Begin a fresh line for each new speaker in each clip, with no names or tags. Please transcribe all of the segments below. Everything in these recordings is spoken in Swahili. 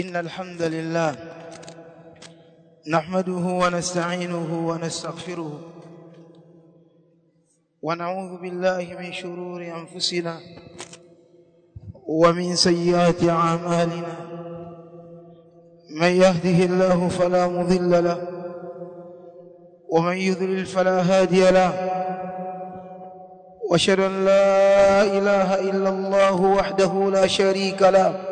إن الحمد لله نحمده ونستعينه ونستغفره ونعوذ بالله من شرور أنفسنا ومن سيئات أعمالنا. من يهده الله فلا مضل له ومن يذلل فلا هادي له. وأشهد أن لا إله إلا الله وحده لا شريك له.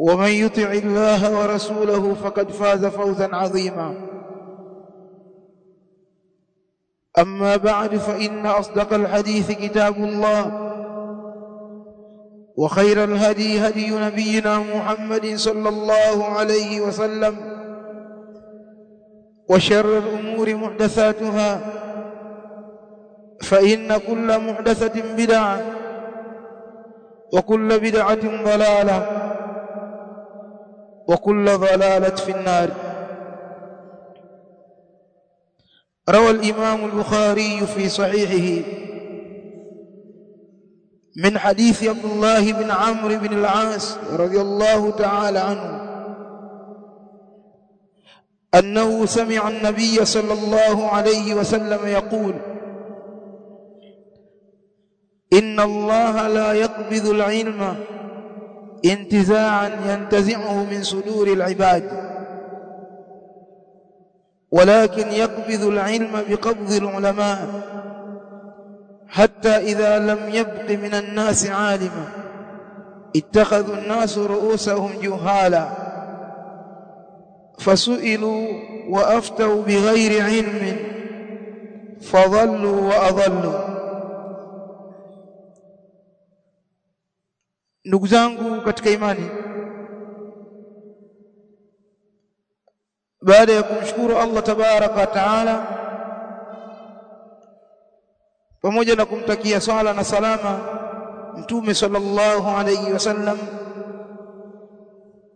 ومن يطع الله ورسوله فقد فاز فوزا عظيما. أما بعد فإن أصدق الحديث كتاب الله وخير الهدي هدي نبينا محمد صلى الله عليه وسلم وشر الأمور محدثاتها فإن كل محدثة بدعة وكل بدعة ضلالة وكل ضلالة في النار. روى الإمام البخاري في صحيحه من حديث عبد الله بن عمرو بن العاص رضي الله تعالى عنه أنه سمع النبي صلى الله عليه وسلم يقول إن الله لا يقبض العلم انتزاعا ينتزعه من صدور العباد. ولكن يقبض العلم بقبض العلماء حتى إذا لم يبق من الناس عالما اتخذوا الناس رؤوسهم جهالا. فسئلوا وأفتوا بغير علم فضلوا وأضلوا. Ndugu zangu katika imani baada ya kumshukuru Allah tabaraka taala pamoja na kumtakia swala na salama mtume sallallahu alayhi wasallam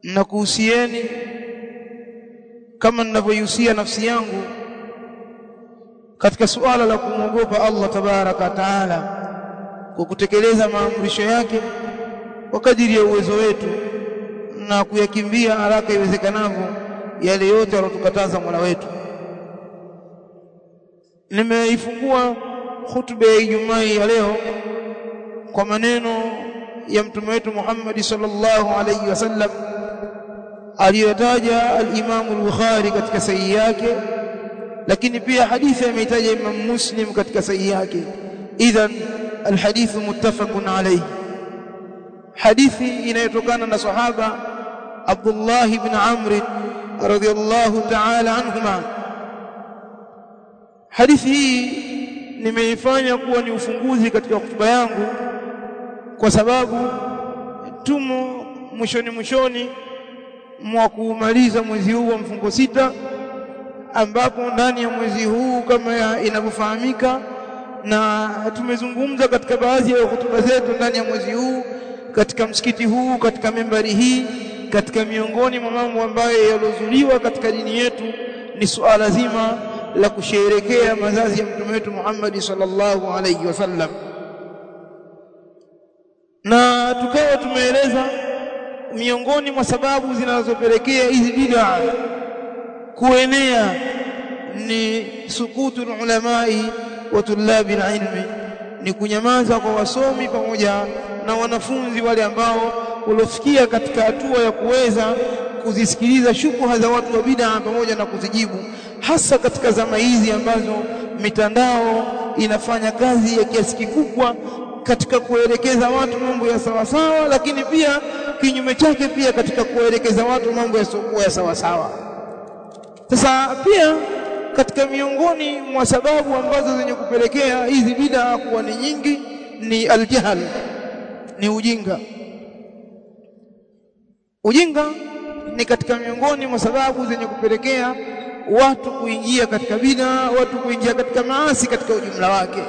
na kuhusieni kama ninavyohusia nafsi yangu katika suala la kumwogopa Allah tabaraka taala kwa kutekeleza maamrisho yake kwa kadiri ya uwezo wetu na kuyakimbia haraka iwezekanavyo yale yote aliyotukataza mwana wetu. Nimeifungua hutuba ya Ijumaa ya leo kwa maneno ya mtume wetu Muhammad sallallahu alaihi wasallam aliyotaja al-Imam al-Bukhari katika sahihi yake lakini pia hadithi ameitaja Imam Muslim katika sahihi yake. Idhan alhadithu muttafaqun alayhi hadithi inayotokana na sahaba Abdullah ibn Amr radhiyallahu ta'ala anhuma. Hadithi hii nimeifanya kuwa ni ufunguzi katika hotuba yangu kwa sababu tumo mwishoni mwishoni mwa kumaliza mwezi huu wa mfungo sita ambapo ndani ya mwezi huu kama inavyofahamika na tumezungumza katika baadhi ya hotuba zetu ndani ya mwezi huu katika msikiti huu katika membari hii katika miongoni mwa mambo ambayo yalozuliwa katika dini yetu ni suala zima la kusherekea mazazi ya mtume wetu Muhammad sallallahu alayhi wasallam. Na tukawa tumeeleza miongoni mwa sababu zinazopelekea hizi bid'a kuenea ni sukutu ulamai wa tulabi ilmi ni kunyamaza kwa wasomi pamoja na wanafunzi wale ambao waliofikia katika hatua ya kuweza kuzisikiliza shubha za watu wa bid'a pamoja na kuzijibu hasa katika zama hizi ambazo mitandao inafanya kazi ya kiasi kikubwa katika kuelekeza watu mambo ya sawasawa lakini pia kinyume chake pia katika kuelekeza watu mambo yasiokuwa ya sawasawa. Sasa pia katika miongoni mwa sababu ambazo zenye kupelekea hizi bid'a kuwa ni nyingi ni aljahl ni ujinga. Ujinga ni katika miongoni mwa sababu zenye kupelekea watu kuingia katika bid'a watu kuingia katika maasi katika ujumla wake.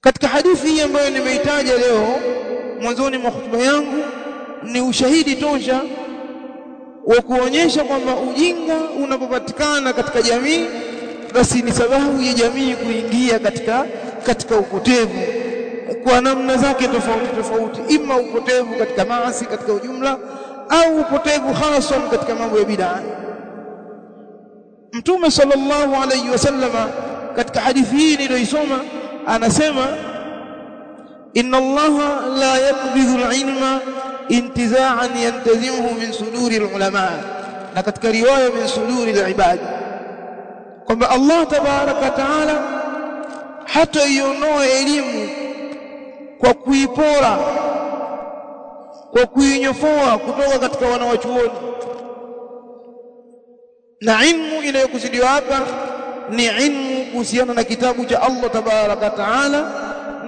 Katika hadithi hii ambayo nimeitaja leo mwanzoni mwa hotuba yangu ni ushahidi tosha wa kuonyesha kwamba ujinga unapopatikana katika jamii basi ni sababu ya jamii kuingia katika katika upotevu kwa namna zake tofauti tofauti ima upotevu katika maasi katika ujumla au upotevu hasa katika mambo ya bid'a Mtume sallallahu alayhi wasallama katika hadithi hii niliyoisoma anasema inna allaha la yaqbidhu al-ilma intiza'an yantazimuhu min suduri al-ulama na katika riwaya min suduri al-ibad kwamba Allah tabaraka taala hata iondoa elimu kwa kuipora kwa kuinyofoa kutoka katika wanawachuoni. Na ilmu inayokusudiwa hapa ni ilmu kuhusiana na kitabu cha Allah tabaraka taala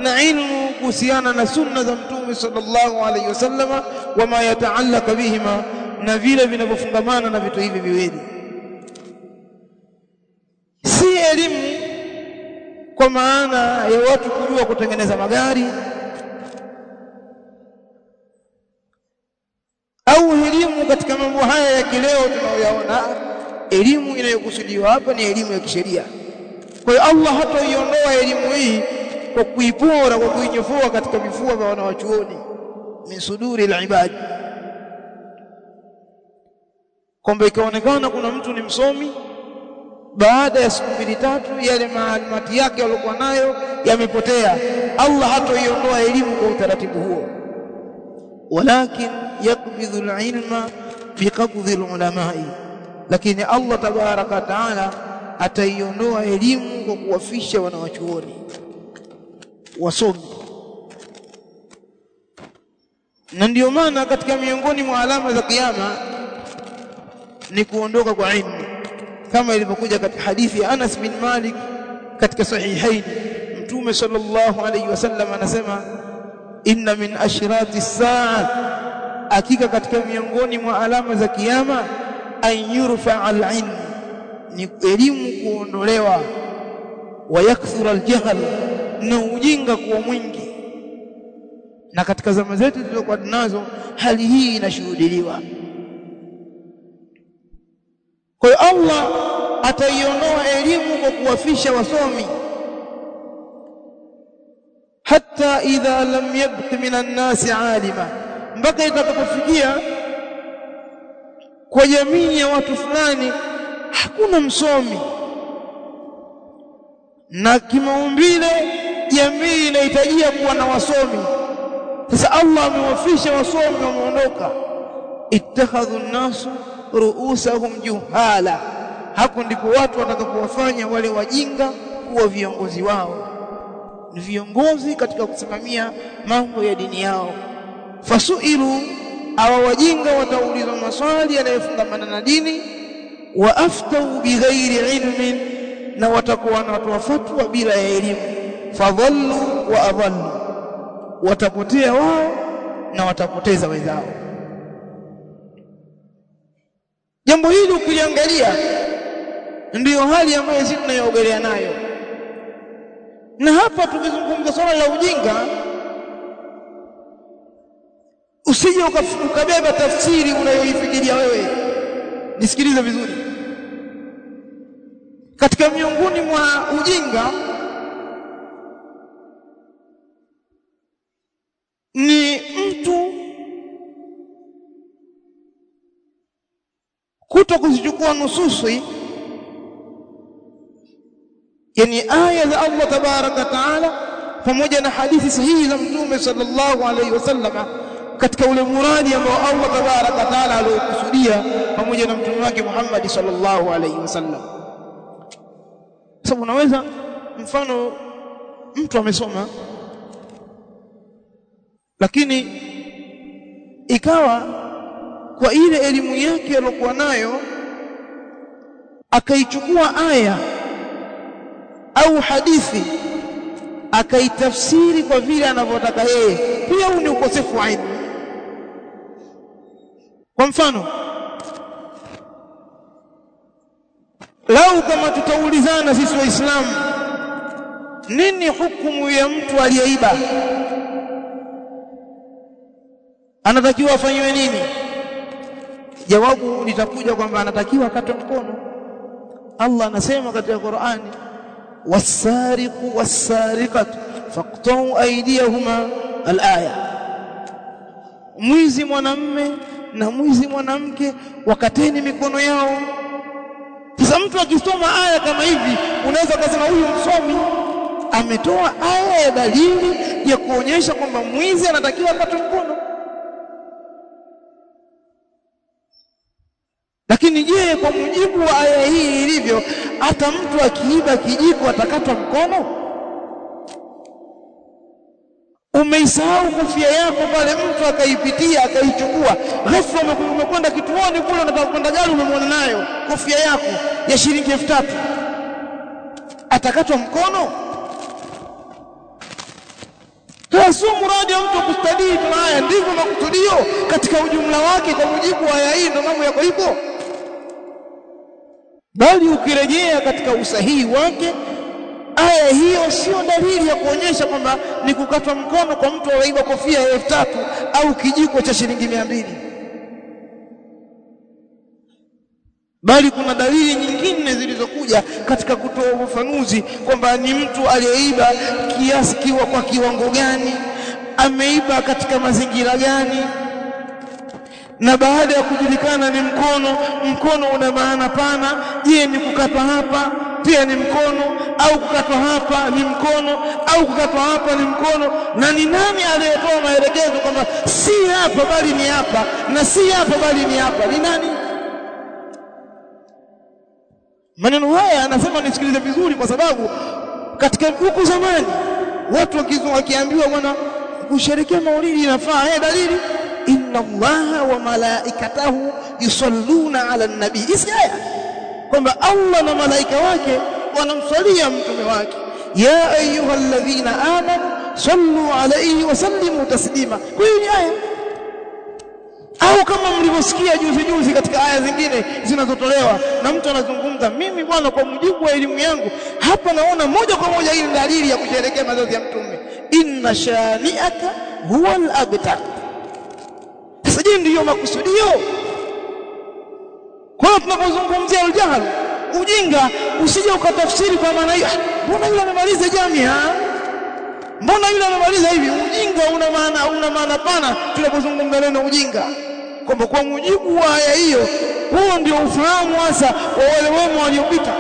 na ilmu kuhusiana na sunna za mtume sallallahu alaihi wasallama wama yataallaka bihima na vile vinavyofungamana na vitu hivi viwili. Si elimu kwa maana ya watu kujua kutengeneza magari au elimu katika mambo haya ya kileo tunayoyaona? Elimu inayokusudiwa hapa ni elimu ya kisheria. Kwa hiyo Allah hataiondoa elimu hii kwa kuipora kwa kuinyofoa katika vifua vya wanawachuoni. Min suduri al-ibad. Kwamba ikaonekana kuna mtu ni msomi baada ya siku mbili tatu yale maalumati yake aliyokuwa nayo yamepotea. Allah hataiondoa elimu kwa utaratibu huo walakin yakbidhu alilma fi biqabdhi alulamai. Lakini Allah tabaraka taala ataiondoa elimu kwa kuwafisha wanawachuoni. Wasomi. Na ndio maana katika miongoni mwa alama za kiyama ni kuondoka kwa ilmu. Kama ilivyokuja katika hadithi ya Anas bin Malik katika sahihaini. Mtume sallallahu alayhi wasallam anasema inna min ashrati saa hakika katika miongoni mwa alama za kiyama an yurfa al-ilm ni elimu kuondolewa. Wa yakthura al-jahl na ujinga kuwa mwingi. Na katika zama zetu zilizokuwa nazo hali hii inashuhudiliwa. Kwa Allah ataiondoa elimu kwa kuwafisha wasomi hata idha lam yabqi minan nasi alima. Mpaka itakapofikia kwa jamii ya watu fulani hakuna msomi. Na kimaumbile jamii inahitajia kuwa na wasomi. Sasa Allah amewafisha wasomi wameondoka. Ittakhadhu an-nasu ruusahum juhala. Hapo ndipo watu watakapowafanya wale wajinga kuwa viongozi wao ni viongozi katika kusimamia mambo ya dini yao. Fasuilu awa wajinga wataulizwa maswali yanayofungamana na dini wa aftau bighairi ilmin na watakuwa wanatoa fatwa bila ya elimu. Fadhallu wa adhallu watapotea wao na watapoteza wenzao. Jambo hili ukiliangalia ndiyo hali ambayo sisi tunayoogelea nayo na hapa tukizungumza swala la ujinga usije ukabeba tafsiri unayoifikiria wewe. Nisikilize vizuri. Katika miongoni mwa ujinga ni mtu kuto kuzichukua nususi yani aya za Allah tabaraka taala pamoja na hadithi sahihi za mtume sallallahu alaihi wasallam katika ule muradi ambao Allah tabaraka taala aliokusudia pamoja na mtume wake Muhammad sallallahu alaihi wasallam sababu unaweza mfano mtu amesoma lakini ikawa kwa ile elimu yake aliyokuwa nayo akaichukua aya au hadithi akaitafsiri kwa vile anavyotaka yeye. Pia huu ni ukosefu wa ilmu. Kwa mfano lau kama tutaulizana sisi waislamu nini hukumu ya mtu aliyeiba? Anatakiwa afanyiwe nini? Jawabu litakuja kwamba anatakiwa akatwe mkono. Allah anasema katika Qur'ani wasariqu wasariqatu فاقطعوا aydiyahuma alaya mwizi mwanamme na mwizi mwanamke wakateni mikono yao. Sasa mtu akisoma aya kama hivi unaweza kusema huyu msomi ametoa aya ya dalili ya kuonyesha kwamba mwizi anatakiwa apate mkono lakini je kwa mujibu wa aya hii ilivyo hata mtu akiiba kijiko atakatwa mkono? Umeisahau kofia yako pale mtu akaipitia akaichukua. Ghafla umekwenda kituoni kule unataka kwenda gari umemwona nayo kofia yako ya shilingi elfu tatu. Atakatwa mkono? Sio muradi wa mtu kustadii tu haya. Ndivyo makusudio katika ujumla wake kwa mujibu wa aya hii. Ndo mambo yako hivyo bali ukirejea katika usahihi wake aya hiyo sio dalili ya kuonyesha kwamba ni kukatwa mkono kwa mtu aliyeiba kofia ya elfu tatu au kijiko cha shilingi mia mbili. Bali kuna dalili nyingine zilizokuja katika kutoa ufafanuzi kwamba ni mtu aliyeiba kiasi kiwa kwa kiwango gani ameiba katika mazingira gani na baada ya kujulikana ni mkono mkono una maana pana. Je ni kukatwa hapa pia ni mkono au kukatwa hapa ni mkono au kukatwa hapa ni mkono? Na ni nani aliyetoa maelekezo kwamba si hapa bali ni hapa na si hapa bali ni hapa? Ni nani? Maneno haya anasema nisikilize vizuri kwa sababu katika huku zamani watu wakiambiwa bwana kusherekea maulidi inafaa. Eh dalili inna allaha wa malaikatahu yusalluna ala nabii isi aya? Kwamba Allah na malaika wake wanamsalia mtume wake. Ya ayuha alladhina amanu sallu alayhi wa sallimu taslima. Hiyo ni aya. Au kama mlivyosikia juzi juzi katika aya zingine zinazotolewa na mtu anazungumza mimi bwana kwa mujibu wa elimu yangu hapa naona moja kwa moja hii dalili ya kusherekea mazazi ya mtume. Inna shani'aka huwa al-abtar je ndiyo makusudio. Kwa hiyo tunapozungumzia aljahl ujinga usije ukatafsiri kwa maana hiyo mbona yule amemaliza jamia mbona yule amemaliza hivi? Ujinga una maana una maana pana tunapozungumza neno ujinga. Kwamba kwa mujibu wa aya hiyo huo ndio ufahamu hasa wa wale wema waliopita.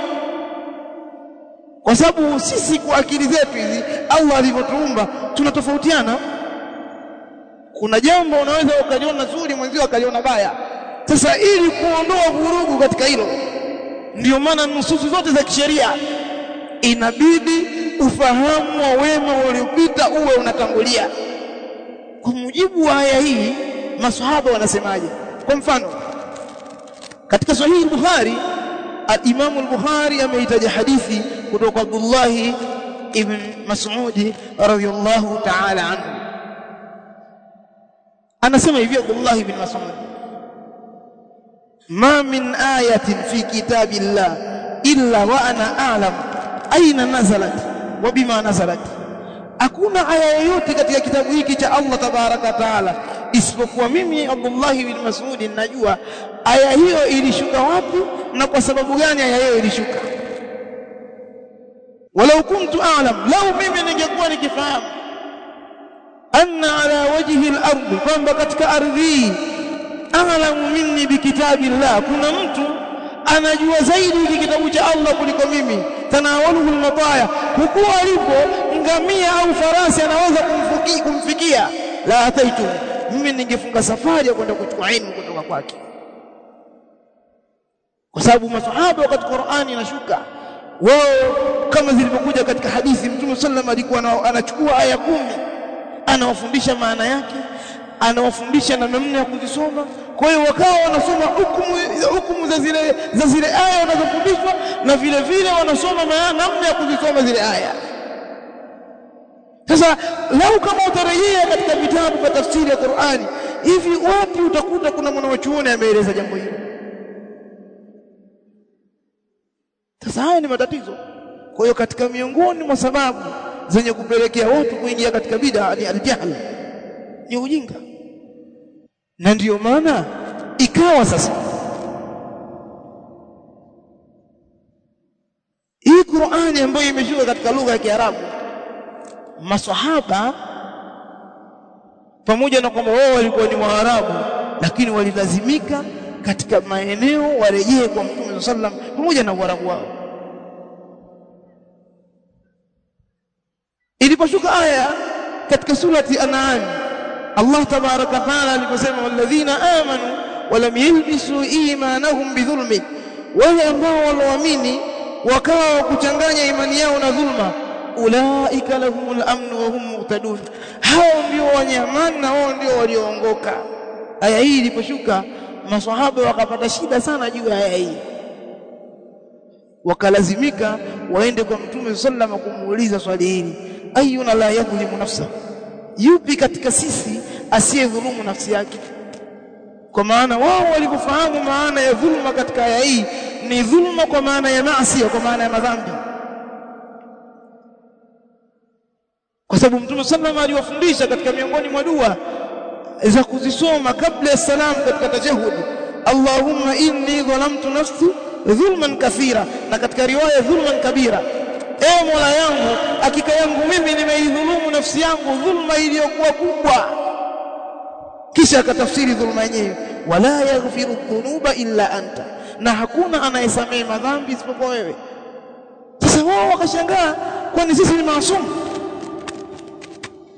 Kwa sababu sisi kwa akili zetu hizi Allah alivyotuumba tunatofautiana kuna jambo unaweza ukaliona zuri mwenzio akaliona baya. Sasa ili kuondoa vurugu katika hilo ndio maana nususu zote za kisheria inabidi ufahamu wa wema uliopita uwe unatangulia. Kwa mujibu wa aya hii maswahaba wanasemaje? Kwa mfano katika sahihi Bukhari al-Imam al-Bukhari ameitaja hadithi kutoka kwa Abdullah ibn Mas'ud radhiyallahu ta'ala anhu anasema hivi Abdullah ibn Mas'ud. Ma min ayatin fi kitabillah illa wa ana a'lam. Aina nazalat wa bima nazalat? Hakuna aya yoyote katika kitabu hiki cha Allah tabaraka taala isipokuwa mimi Abdullah ibn Mas'ud najua aya hiyo ilishuka wapi na kwa sababu gani aya hiyo ilishuka. Walau kuntu a'lam lau mimi ningekuwa nikifahamu anna ala wajhi al-ardi kwamba katika ardhi a'lamu minni bikitabillah kuna mtu anajua zaidi hiki kitabu cha Allah kuliko mimi. Tanawaluhu al-mataya hukuwa alipo ngamia au farasi anaweza kumfikia, kumfikia. La ataitu mimi ningefunga safari ya kwenda kuchukua ilmu kutoka kwake. Kwa sababu masahaba wakati Qur'ani inashuka wao kama zilivyokuja katika hadithi Mtume sallam alikuwa anachukua aya kumi anawafundisha maana yake anawafundisha na namna ya kuzisoma. Kwa hiyo wakawa wanasoma hukumu hukumu za zile za zile aya wanazofundishwa na vile vile wanasoma namna ya kuzisoma zile aya. Sasa lau kama utarejea katika vitabu vya tafsiri ya Qur'ani hivi wapi utakuta kuna mwanachuoni ameeleza jambo hili sasa haya ni matatizo. Kwa hiyo katika miongoni mwa sababu zenye kupelekea watu kuingia katika bid'a ni aljahl ni ujinga. Na ndiyo maana ikawa sasa hii Qur'ani ambayo imeshuka katika lugha ya Kiarabu maswahaba pamoja na kwamba wao walikuwa ni Waarabu lakini walilazimika katika maeneo warejee kwa Mtume sallam pamoja na Uarabu wao iliposhuka aya katika surati An'am Allah tabaraka taala aliposema walladhina amanu walam yalbisu imanahum bidhulmi. Wale ambao walioamini wakawa wakuchanganya imani yao na dhulma ulaika lahumul amn wa hum muhtadun. Hao ndio wenye amani na wao ndio walioongoka. Aya hii iliposhuka maswahaba wakapata shida sana juu ya aya hii. Wakalazimika waende kwa mtume sallallahu alaihi wasallam kumuuliza swali hili ayuna la yadhlimu nafsa yupi katika sisi asiyedhulumu nafsi yake? Kwa maana wao walipofahamu maana ya dhulma katika aya hii ni dhulma kwa maana ya maasi kwa maana ya madhambi. Kwa sababu mtume sallallahu sallama aliwafundisha katika miongoni mwa dua za kuzisoma kabla ya salam katika tajahud. Allahumma inni dhalamtu nafsi dhulman kathira na katika riwaya dhulman kabira ewe Mola yangu hakika yangu mimi nimeidhulumu nafsi yangu dhulma iliyokuwa kubwa. Kisha akatafsiri dhulma yenyewe wala yaghfiru dhunuba illa anta. Na hakuna anayesamehe madhambi isipokuwa wewe. Sasa wao wakashangaa kwani sisi ni maasumu?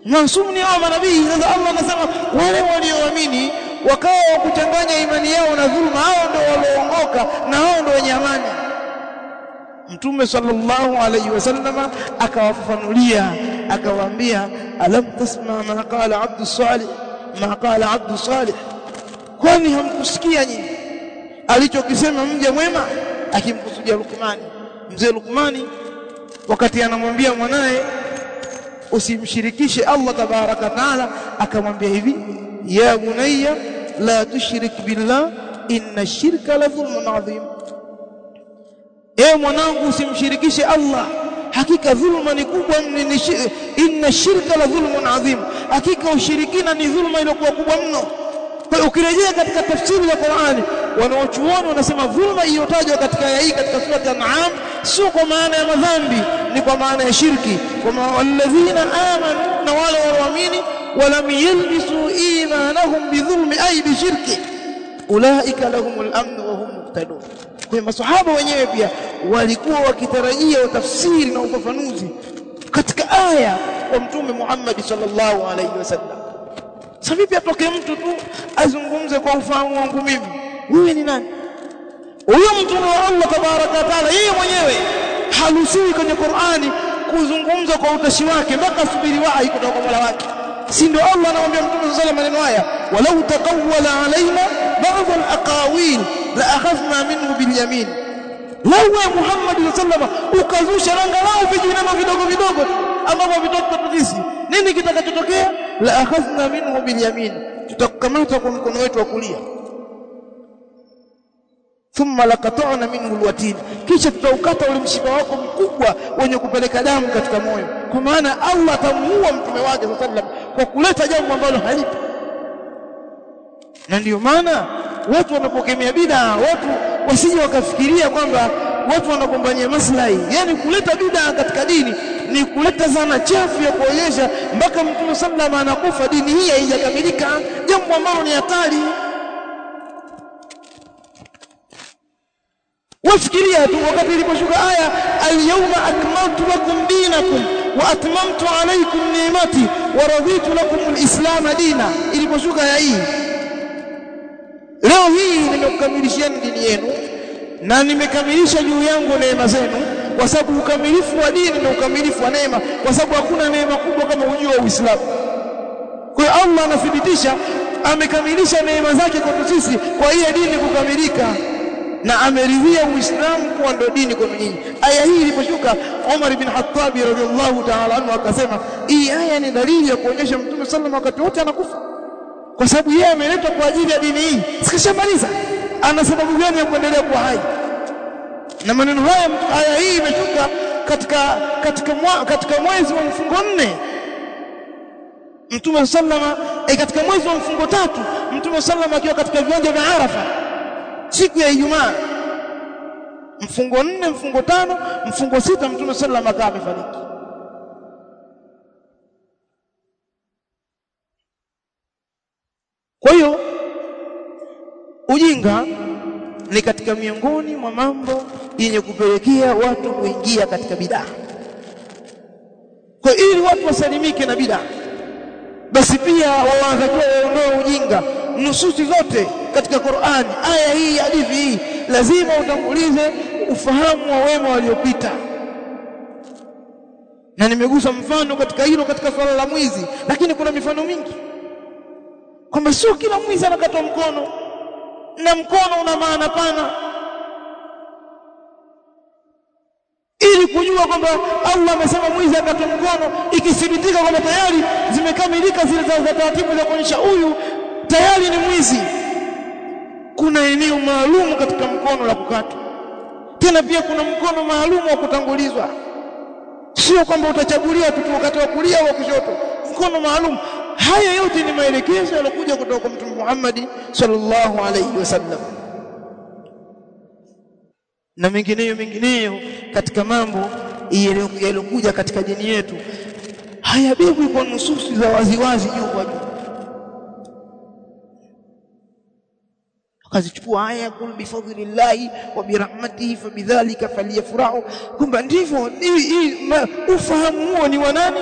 Maasumu ni hao manabii. Sasa Allah anasema wale walioamini wakawa wakuchanganya imani yao na dhulma hao ndio walioongoka na hao ndio wenye amani Mtume sallallahu alayhi wasallam akawafafanulia akawaambia alam tasma ma qala abdu salih ma qala abdu salih? Kwani hamkusikia nyinyi? Alichokisema mja mwema akimkusudia Lukmani mzee Lukmani wakati anamwambia mwanaye usimshirikishe Allah tabaraka taala akamwambia hivi ya bunayya la tushrik billah inna shirka la dhulmun adhim ewe mwanangu usimshirikishe Allah. Hakika dhulma ni kubwa inna shirka la dhulmun adhim. Hakika ushirikina ni dhulma iliyokuwa kubwa mno. Kwa ukirejea katika tafsiri ya Qur'ani wanaochuoni wanasema dhulma iliyotajwa katika aya hii katika sura An'am sio kwa maana ya madhambi ni kwa maana ya shirki. Kama walladhina amanu na wale walioamini walam yalbisu imanahum bidhulmi ay bishirki ulaika lahumul amn wa hum muhtadun kwa masahaba wenyewe pia walikuwa wakitarajia tafsiri na ufafanuzi katika aya kwa mtume Muhammad sallallahu alaihi wasallam. Sasa vipi atoke mtu tu azungumze kwa ufahamu wangu mimi? Wewe ni nani? Huyo mtume wa Allah tabaraka wa taala yeye mwenyewe haruhusiwi kwenye Qur'ani kuzungumza kwa utashi wake mpaka asubiri wahi kutoka kwa Mola wake. Si ndio Allah anamwambia mtume sallallahu alaihi wasallam maneno haya? Walau taqawwala alaina la akhadhna minhu bil yamin lawa Muhammad sallallahu ukazusha angalau vijineno vidogo vidogo ambavyo vitoka sisi nini kitakachotokea la akhadhna minhu bil yamin tutakukamata kwa mkono wetu wa kulia thumma laqata'na minhu alwatin kisha tutaukata ule mshipa wako mkubwa wenye kupeleka damu katika moyo kwa maana Allah atamuua mtume wake sallam kwa kuleta jambo ambalo halipo na ndio maana watu wanapokemea bid'a watu wasije wakafikiria kwamba watu wanagombania maslahi. Yani kuleta bid'a katika dini ni kuleta zana chafu ya kuonyesha mpaka mtume sallam anakufa dini hii haijakamilika. Jambo ambalo ni hatari. Wafikiria tu wakati iliposhuka aya alyawma akmaltu lakum dinakum wa atmamtu alaykum ni'mati wa raditu lakum alislam dina. Iliposhuka aya hii leo hii nimekukamilishieni dini yenu na nimekamilisha juu yangu neema zenu kwa sababu ukamilifu wa dini na ukamilifu wa neema kwa sababu hakuna neema kubwa kama ujio wa Uislamu kwa hiyo Allah anathibitisha amekamilisha neema zake kwetu sisi kwa ile dini kukamilika na ameridhia Uislamu kuwa ndio dini kwa nyinyi. Aya hii iliposhuka Umar bin Khattab radhiallahu ta'ala anhu akasema, hii aya ni dalili ya kuonyesha Mtume sallallahu wakati wote anakufa, kwa sababu yeye ameletwa kwa ajili ya dini hii. Sikishamaliza, ana sababu gani ya kuendelea kuwa hai? Na maneno haya, aya hii imeshuka katika katika mwa, katika mwezi wa mfungo nne. Mtume sallama e, katika mwezi wa mfungo tatu Mtume sallama akiwa katika viwanja vya Arafa. Siku ya Ijumaa. Mfungo nne mfungo tano mfungo sita Mtume sallama akawa amefariki kwa hiyo ujinga ni katika miongoni mwa mambo yenye kupelekea watu kuingia katika bidaa. Kwa ili watu wasalimike na bidaa basi pia wanatakiwa waondoe ujinga nususi zote katika Qur'ani. Aya hii hadithi hii lazima utangulize ufahamu wa wema waliopita. Na nimegusa mfano katika hilo katika swala la mwizi lakini kuna mifano mingi kwamba sio kila mwizi anakatwa mkono. Na mkono una maana pana. Ili kujua kwamba Allah amesema mwizi akatwe mkono ikithibitika kwamba tayari zimekamilika zile za taratibu za kuonyesha huyu tayari ni mwizi. Kuna eneo maalum katika mkono la kukatwa. Tena pia kuna mkono maalum wa kutangulizwa. Sio kwamba utachagulia tu wakati wa kulia au kushoto. Mkono maalum haya yote ni maelekezo yalokuja kutoka kwa Mtume Muhammad sallallahu alaihi wasallam. Na mengineyo mengineyo katika mambo yaliyokuja katika dini yetu. Hayabebwi kwa nususi za waziwazi juu kwa juu. Akazichukua aya kul bifadlillahi wa birahmatihi fabidhalika falyafrahu kwamba ndivyo ufahamu huo ni wa nani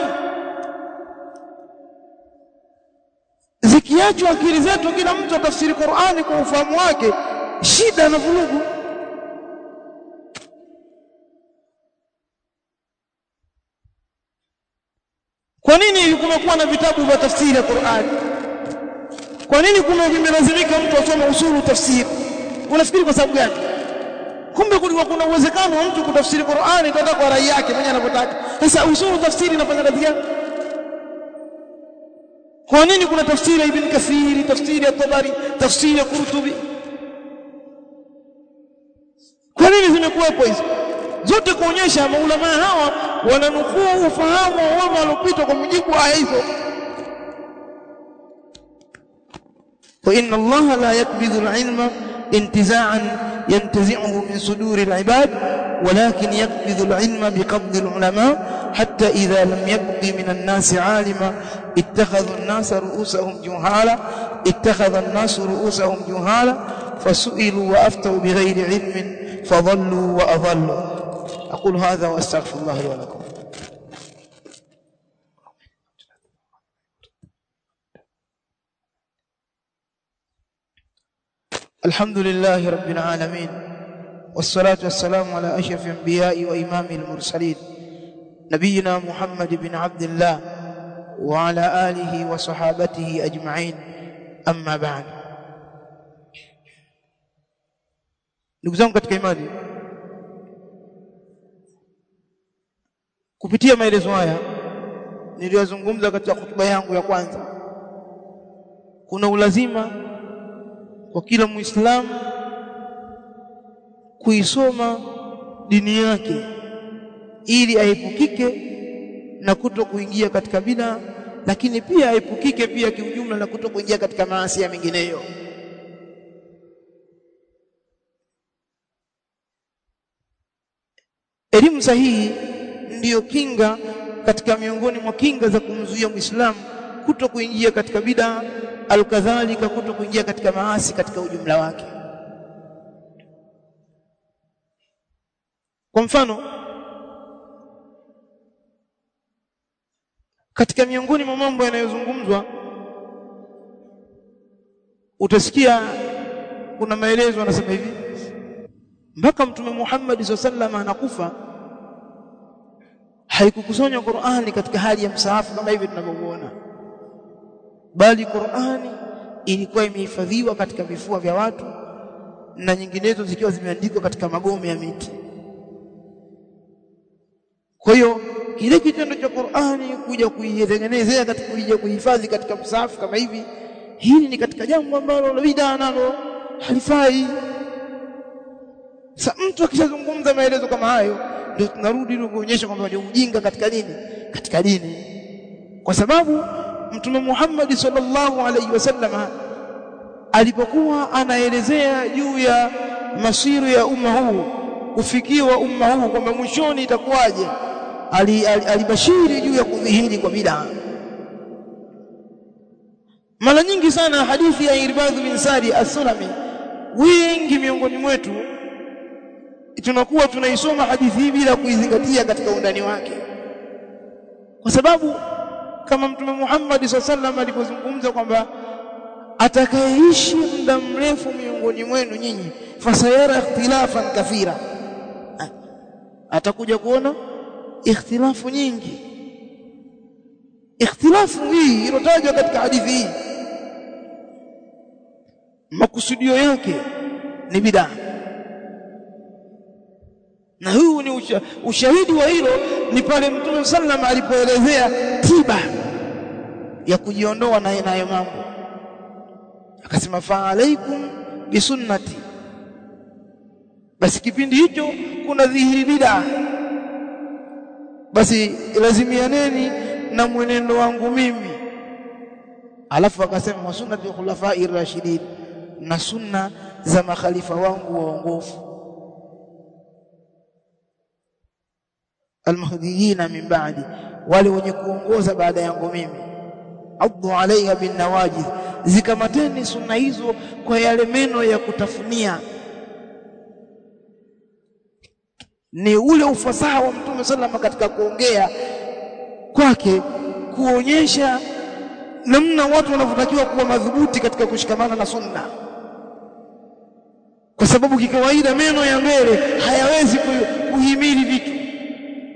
zikiachwa akili zetu kila mtu atafsiri Qur'ani kwa ufahamu wake shida na vurugu Kwa nini kumekuwa na vitabu vya tafsiri ya Qur'ani? Kwa nini kumelazimika mtu asome usulu tafsiri? Unafikiri kwa sababu gani? Kumbe kulikuwa kuna uwezekano wa mtu kutafsiri Qur'ani kwa rai yake mwenyewe anavyotaka. Sasa usulu tafsiri inafanya kazi gani? kwa nini kuna tafsiri ya ibn kathiri tafsiri ya tabari tafsiri ya qurtubi? Kwa nini zimekuwepo hizi? Zote kuonyesha maulama hawa wananukuu ufahamu wa wema waliopita kwa mujibu wa aya hizo. Wa inna allaha la yakbidhu alilma intiza'an yantazi'uhu min suduri alibad walakin yakbidhu alilma biqabdi alulama حتى إذا لم يبق من الناس عالما اتخذوا الناس رؤوسهم جهالا اتخذ الناس رؤوسهم جهالا فسئلوا وأفتوا بغير علم فضلوا وأضلوا. أقول هذا وأستغفر الله لي ولكم. الحمد لله رب العالمين والصلاة والسلام على أشرف الأنبياء وإمام المرسلين. نبينا محمد بن عبد الله وعلى آله وصحابته أجمعين أما بعد ndugu zangu katika imani kupitia maelezo haya niliyozungumza katika hotuba yangu ya kwanza kuna ulazima kwa kila muislamu kuisoma dini yake ili aepukike na kuto kuingia katika bid'a lakini pia aepukike pia kiujumla na kuto kuingia katika maasi ya mengineyo. Elimu sahihi ndiyo kinga katika miongoni mwa kinga za kumzuia Muislamu kuto kuingia katika bid'a alkadhalika kuto kuingia katika maasi katika ujumla wake. Kwa mfano katika miongoni mwa mambo yanayozungumzwa. Utasikia kuna maelezo anasema hivi mpaka mtume Muhammad SAW anakufa haikukusanywa Qur'ani katika hali ya msaafu kama hivi tunavyoona bali Qur'ani ilikuwa imehifadhiwa katika vifua vya watu na nyinginezo zikiwa zimeandikwa katika magome ya miti. Kwa hiyo kile kitendo cha Qur'ani kuja kuitengenezea katika kuja kuhifadhi katika msafu kama hivi hili ni katika jambo ambalo la bidaa nalo halifai. Sasa mtu akishazungumza maelezo kama hayo ndio tunarudi kuonyesha kwamba ni ujinga katika nini? Katika dini. Kwa sababu mtume Muhammad sallallahu alaihi wasallam alipokuwa anaelezea juu ya masiru ya umma huu kufikiwa umma huu kwamba mwishoni itakuwaje alibashiri ali juu ya kudhihiri kwa bid'a. Mara nyingi sana hadithi ya Irbad bin Sari as-Sulami wengi miongoni mwetu tunakuwa tunaisoma hadithi hii bila kuizingatia katika undani wake. Kwa sababu kama mtume Muhammad SAW alipozungumza kwamba atakayeishi muda mrefu miongoni mwenu nyinyi fasayara ikhtilafan kathira. Atakuja kuona ikhtilafu nyingi. Ikhtilafu hii inotajwa katika hadithi hii. Makusudio yake ni bidaa na huu ni usha, ushahidi wa hilo ni pale mtume sallam alipoelezea tiba ya kujiondoa na hayo mambo. Akasema fa alaikum bisunnati basi kipindi hicho kuna dhihiri bid'a basi lazimianeni na mwenendo wangu mimi? Alafu akasema wa sunnati khulafai rashidin na sunna za makhalifa wangu waongofu almahdiyina min ba'di wale wenye kuongoza baada yangu mimi. Addu alaiha bin nawajiz zikamateni sunna hizo kwa yale meno ya kutafunia ni ule ufasaha wa mtume salama katika kuongea kwake kuonyesha namna watu wanavyotakiwa kuwa madhubuti katika kushikamana na sunna. Kwa sababu kikawaida meno ya mbele hayawezi kuhimili vitu.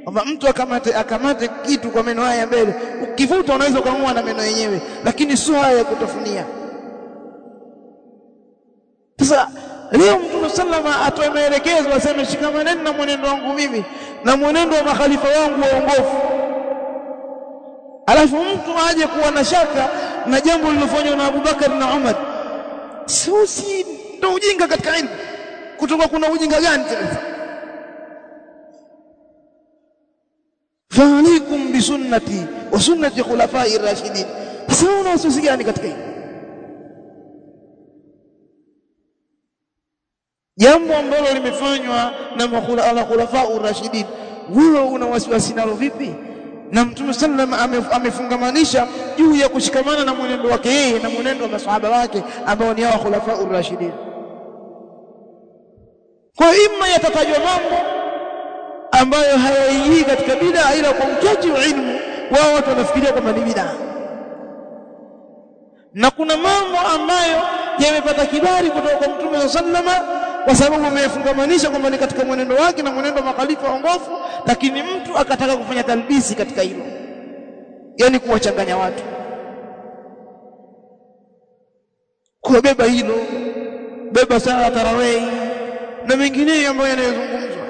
Kwamba mtu akamate akamate kitu kwa meno haya ya mbele ukivuta unaweza ukamua na meno yenyewe lakini sio haya ya kutafunia. Sasa leo mtume sallama atoe maelekezo aseme shikamaneni na mwenendo wangu mimi na mwenendo wa makhalifa wangu waongofu. Alafu mtu aje kuwa na shaka na jambo lilofanywa na abubakari na Umar. Susi ndo ujinga katika ilmu kutoka kuna ujinga gani tena? Fa bisunnati wa sunnati khulafai rashidin. Sasa una gani katika ilmu jambo ambalo limefanywa na makhulafa urashidin wewe una wasiwasi nalo vipi? Na mtume sallam amefungamanisha juu ya kushikamana na mwenendo wake yeye na mwenendo wa masahaba wake ambao ni hao khulafa urashidin kwa imma yatatajwa mambo ambayo hayaingii katika bid'a ila kwa mtaji wa ilmu wao watu wanafikiria kwamba ni bid'a. Na kuna mambo ambayo yamepata kibali kutoka kwa mtume sallama kwa sababu amefungamanisha kwamba ni katika mwenendo wake na mwenendo wa makhalifa waongofu lakini mtu akataka kufanya talbisi katika hilo. Yani kuwachanganya watu. Kubeba hilo beba sala tarawih na mengineyo ambayo yanayozungumzwa.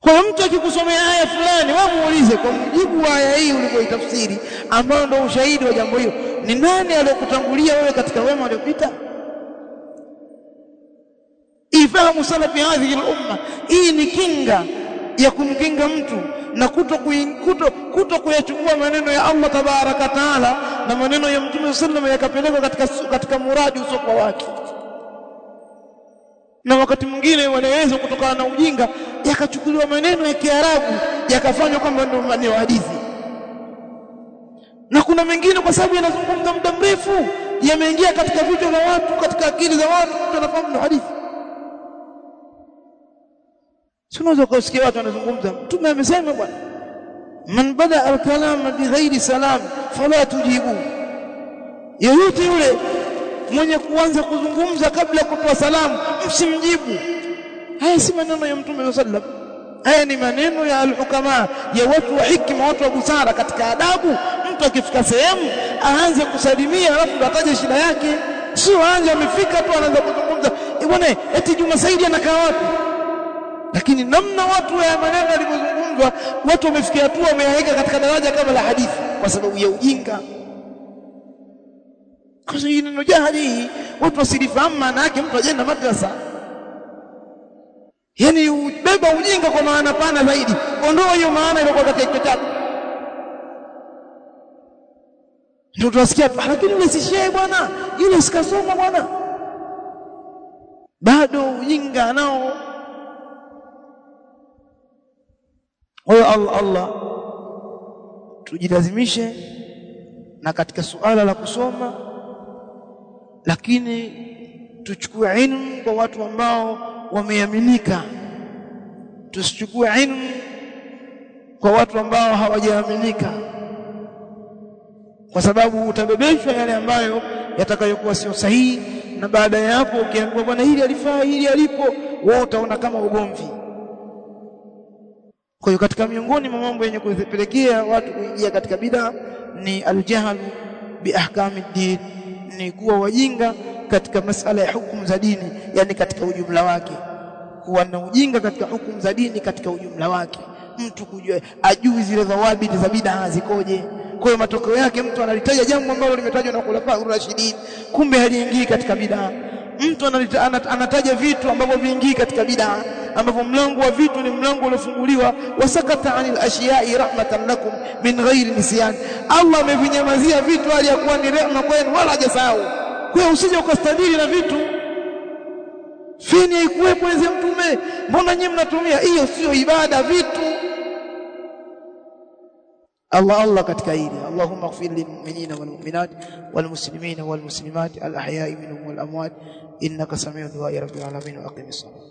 Kwa mtu akikusomea aya fulani wewe muulize kwa mujibu wa aya hii ulivyoitafsiri ambayo ndio ushahidi wa jambo hilo ni nani aliyokutangulia wewe katika wema waliopita ifahamu sana fi hadhihi al-umma hii ni kinga ya kumkinga mtu na kuto kuto, kuto kuyachukua maneno ya Allah tabaraka taala na maneno ya Mtume sallam yakapelekwa katika katika muradi usiokuwa wake. Na wakati mwingine wanaweza kutokana na ujinga yakachukuliwa maneno ya Kiarabu yakafanywa kwamba ndio maneno hadithi. Na kuna mengine kwa sababu yanazungumza muda mrefu yameingia katika vichwa vya watu katika akili za watu mtu anafahamu hadithi si unaweza kusikia watu wanazungumza. Mtume amesema bwana man bada al-kalama bighairi salam fala tujibu. Yeyote yule mwenye kuanza kuzungumza kabla kutoa salamu msimjibu. Haya si maneno ya mtume sallam haya ni maneno ya al-hukama ya watu wa hikima watu wa busara. Katika adabu mtu akifika sehemu aanze kusalimia alafu ataje shida yake. Sio aanze amefika tu anaanza kuzungumza. Bwana eti Juma Saidi anakaa wapi lakini namna watu ya maneno yalivyozungumzwa watu wamefikia hatua wameyaweka katika daraja kama la hadithi kwa sababu ya ujinga. Kwa sababu neno jahili watu wasilifahamu maana yake mtu ajenda madrasa. Yani ubeba ujinga kwa maana pana zaidi. Ondoa hiyo maana iliyokuwa katika kitabu ndio tunasikia lakini yule si shehe bwana. Yule sikasoma bwana. Bado ujinga nao Kwa Allah Allah tujilazimishe na katika suala la kusoma lakini tuchukue ilmu kwa watu ambao wameaminika. Tusichukue ilmu kwa watu ambao hawajaaminika kwa sababu utabebeshwa yale ambayo yatakayokuwa sio sahihi na baada ya hapo ukiambiwa bwana hili alifaa hili alipo wewe utaona kama ugomvi kwa hiyo katika miongoni mwa mambo yenye kupelekea watu kuingia katika bid'a ni aljahlu bi ahkami din ni kuwa wajinga katika masala ya hukumu za dini yani katika ujumla wake. Kuwa na ujinga katika hukumu za dini katika ujumla wake. Mtu kujua ajui zile dhawabiti za bid'a zikoje kwa hiyo matokeo yake mtu analitaja jambo ambalo limetajwa na khulafa Rashidin, kumbe haliingii katika bid'a. Mtu analita, anataja vitu ambavyo viingii katika bid'a ambavyo mlango wa vitu ni mlango uliofunguliwa wasakata anil ashiyai rahmatan lakum min ghairi nisyan Allah amevinyamazia vitu hali ya kuwa ni rehema kwenu wala hajasahau kwa hiyo usije ukastadili na vitu fini haikuwepo enzi mtume mbona nyinyi mnatumia hiyo sio ibada vitu الله الله katika hili اللهم اغفر للمؤمنين والمؤمنات والمسلمين والمسلمات الاحياء منهم والاموات انك سميع دعاء رب العالمين واقم الصلاه